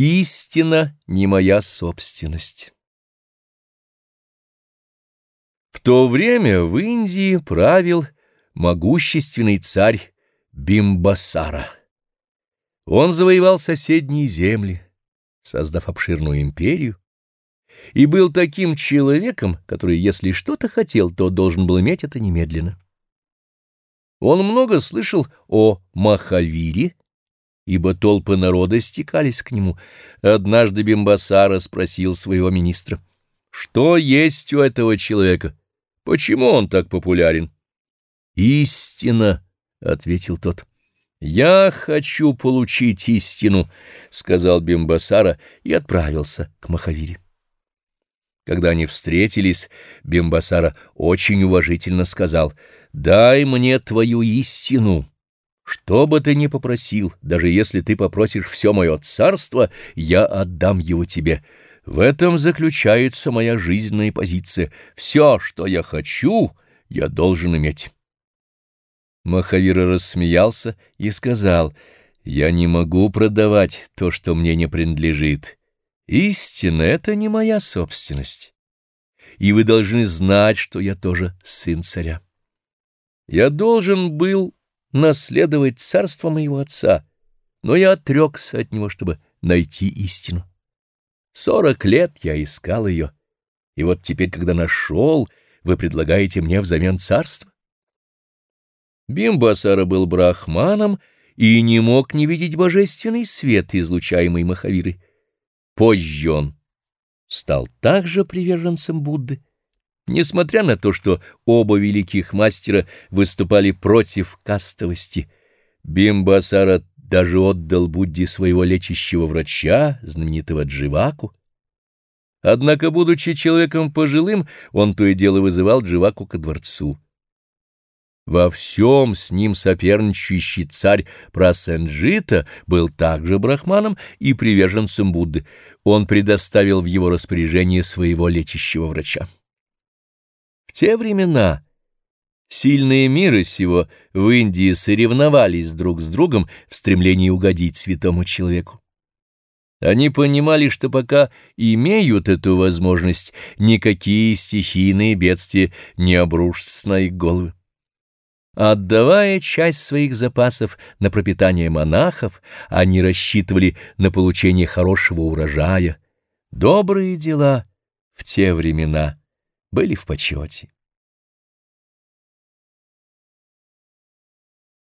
Истина не моя собственность. В то время в Индии правил могущественный царь Бимбасара. Он завоевал соседние земли, создав обширную империю, и был таким человеком, который, если что-то хотел, то должен был иметь это немедленно. Он много слышал о Махавире, ибо толпы народа стекались к нему. Однажды Бимбасара спросил своего министра, «Что есть у этого человека? Почему он так популярен?» «Истина», — ответил тот. «Я хочу получить истину», — сказал Бимбасара и отправился к Махавире. Когда они встретились, Бимбасара очень уважительно сказал, «Дай мне твою истину». Что бы ты ни попросил, даже если ты попросишь все мое царство, я отдам его тебе. В этом заключается моя жизненная позиция. Все, что я хочу, я должен иметь. Махавира рассмеялся и сказал, «Я не могу продавать то, что мне не принадлежит. Истина — это не моя собственность. И вы должны знать, что я тоже сын царя. Я должен был наследовать царство моего отца, но я отрекся от него, чтобы найти истину. Сорок лет я искал ее, и вот теперь, когда нашел, вы предлагаете мне взамен царства? Бимбасара был брахманом и не мог не видеть божественный свет, излучаемый Махавирой. Позже он стал также приверженцем Будды. Несмотря на то, что оба великих мастера выступали против кастовости, Бимбасара даже отдал Будде своего лечащего врача, знаменитого Дживаку. Однако, будучи человеком пожилым, он то и дело вызывал Дживаку ко дворцу. Во всем с ним соперничающий царь Прасенджита был также брахманом и приверженцем Будды. Он предоставил в его распоряжение своего лечащего врача. Те времена сильные миры сего в Индии соревновались друг с другом в стремлении угодить святому человеку. Они понимали, что пока имеют эту возможность, никакие стихийные бедствия не обрушатся на их головы. Отдавая часть своих запасов на пропитание монахов, они рассчитывали на получение хорошего урожая. Добрые дела в те времена были в почете.